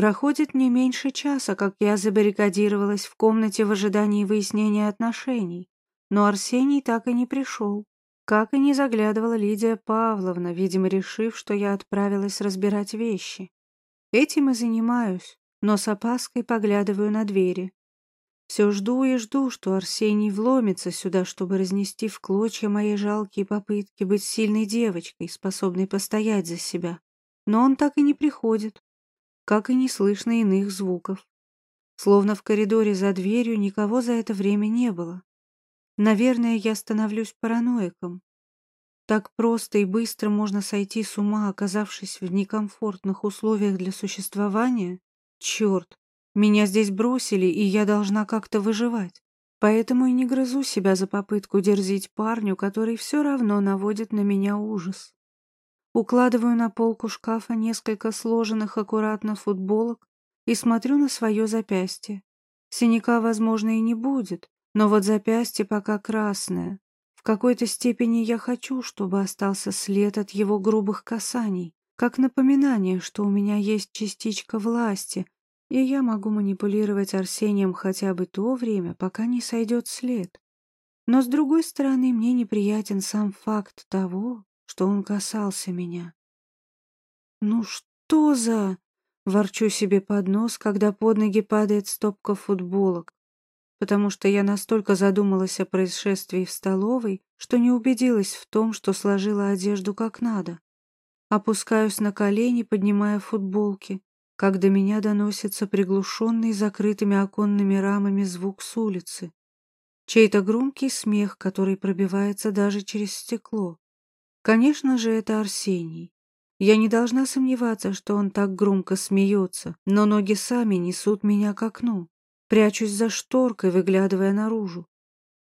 Проходит не меньше часа, как я забаррикадировалась в комнате в ожидании выяснения отношений, но Арсений так и не пришел. Как и не заглядывала Лидия Павловна, видимо, решив, что я отправилась разбирать вещи. Этим и занимаюсь, но с опаской поглядываю на двери. Все жду и жду, что Арсений вломится сюда, чтобы разнести в клочья мои жалкие попытки быть сильной девочкой, способной постоять за себя. Но он так и не приходит, как и не слышно иных звуков. Словно в коридоре за дверью никого за это время не было. Наверное, я становлюсь параноиком. Так просто и быстро можно сойти с ума, оказавшись в некомфортных условиях для существования? Черт, меня здесь бросили, и я должна как-то выживать. Поэтому и не грызу себя за попытку дерзить парню, который все равно наводит на меня ужас. Укладываю на полку шкафа несколько сложенных аккуратно футболок и смотрю на свое запястье. Синяка, возможно, и не будет, но вот запястье пока красное. В какой-то степени я хочу, чтобы остался след от его грубых касаний, как напоминание, что у меня есть частичка власти, и я могу манипулировать Арсением хотя бы то время, пока не сойдет след. Но, с другой стороны, мне неприятен сам факт того, что он касался меня. «Ну что за...» — ворчу себе под нос, когда под ноги падает стопка футболок потому что я настолько задумалась о происшествии в столовой, что не убедилась в том, что сложила одежду как надо. Опускаюсь на колени, поднимая футболки, как до меня доносится приглушенный закрытыми оконными рамами звук с улицы. Чей-то громкий смех, который пробивается даже через стекло. Конечно же, это Арсений. Я не должна сомневаться, что он так громко смеется, но ноги сами несут меня к окну. Прячусь за шторкой, выглядывая наружу.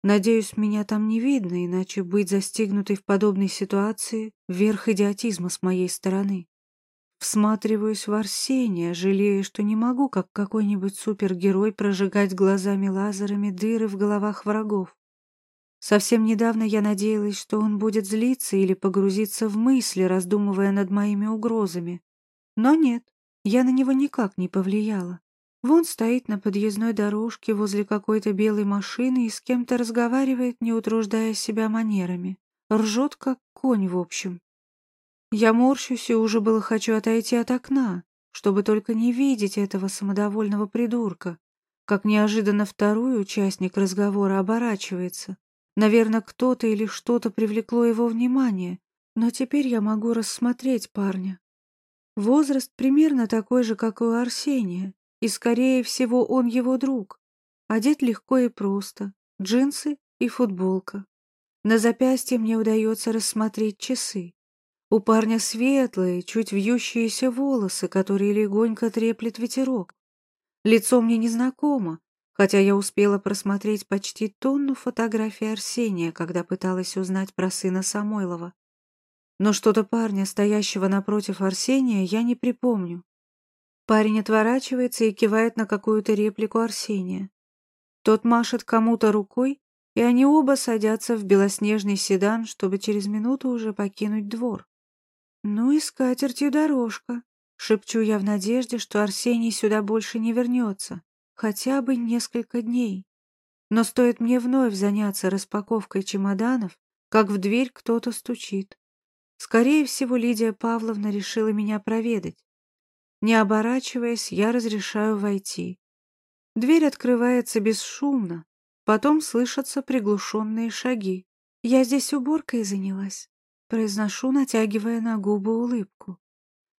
Надеюсь, меня там не видно, иначе быть застигнутой в подобной ситуации — верх идиотизма с моей стороны. Всматриваюсь в Арсения, жалея, что не могу, как какой-нибудь супергерой, прожигать глазами лазерами дыры в головах врагов. Совсем недавно я надеялась, что он будет злиться или погрузиться в мысли, раздумывая над моими угрозами. Но нет, я на него никак не повлияла. Вон стоит на подъездной дорожке возле какой-то белой машины и с кем-то разговаривает, не утруждая себя манерами. Ржет, как конь, в общем. Я морщусь и уже было хочу отойти от окна, чтобы только не видеть этого самодовольного придурка, как неожиданно второй участник разговора оборачивается. Наверное, кто-то или что-то привлекло его внимание, но теперь я могу рассмотреть парня. Возраст примерно такой же, как у Арсения, и, скорее всего, он его друг. Одет легко и просто. Джинсы и футболка. На запястье мне удается рассмотреть часы. У парня светлые, чуть вьющиеся волосы, которые легонько треплет ветерок. Лицо мне незнакомо, хотя я успела просмотреть почти тонну фотографий Арсения, когда пыталась узнать про сына Самойлова. Но что-то парня, стоящего напротив Арсения, я не припомню. Парень отворачивается и кивает на какую-то реплику Арсения. Тот машет кому-то рукой, и они оба садятся в белоснежный седан, чтобы через минуту уже покинуть двор. «Ну и скатертью дорожка», — шепчу я в надежде, что Арсений сюда больше не вернется, хотя бы несколько дней. Но стоит мне вновь заняться распаковкой чемоданов, как в дверь кто-то стучит. Скорее всего, Лидия Павловна решила меня проведать. Не оборачиваясь, я разрешаю войти. Дверь открывается бесшумно, потом слышатся приглушенные шаги. Я здесь уборкой занялась. Произношу, натягивая на губы улыбку.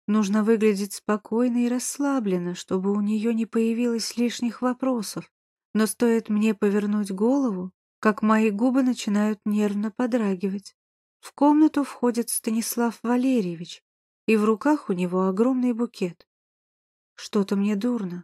Нужно выглядеть спокойно и расслабленно, чтобы у нее не появилось лишних вопросов. Но стоит мне повернуть голову, как мои губы начинают нервно подрагивать. В комнату входит Станислав Валерьевич, и в руках у него огромный букет. Что-то мне дурно.